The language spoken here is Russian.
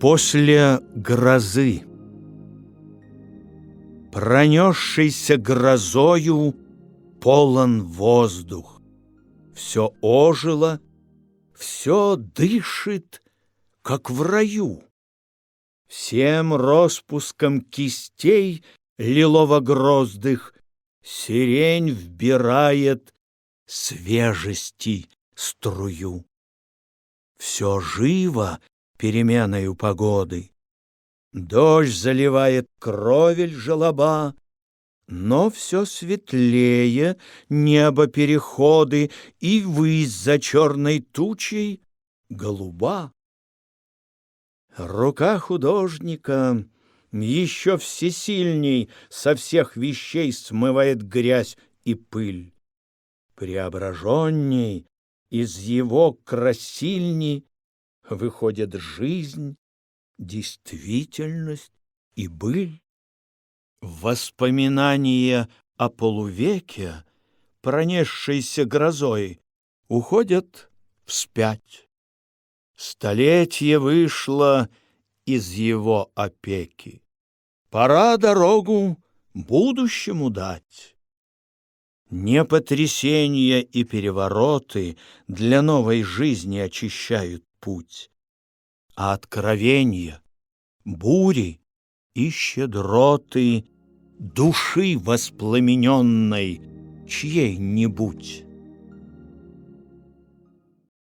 После грозы, пронесшийся грозою, полон воздух. Все ожило, все дышит, как в раю. Всем распуском кистей лилово-гроздых Сирень вбирает свежести струю. Все живо переменою погоды. Дождь заливает кровель желоба, но все светлее небо переходы, И высь за черной тучей голуба. Рука художника еще всесильней Со всех вещей смывает грязь и пыль. Преображенней из его красильни Выходит жизнь, действительность и быль. Воспоминания о полувеке, пронесшейся грозой, уходят вспять. Столетие вышло из его опеки. Пора дорогу будущему дать. Не потрясения и перевороты для новой жизни очищают путь, а откровения, бури и щедроты души воспламененной чьей-нибудь.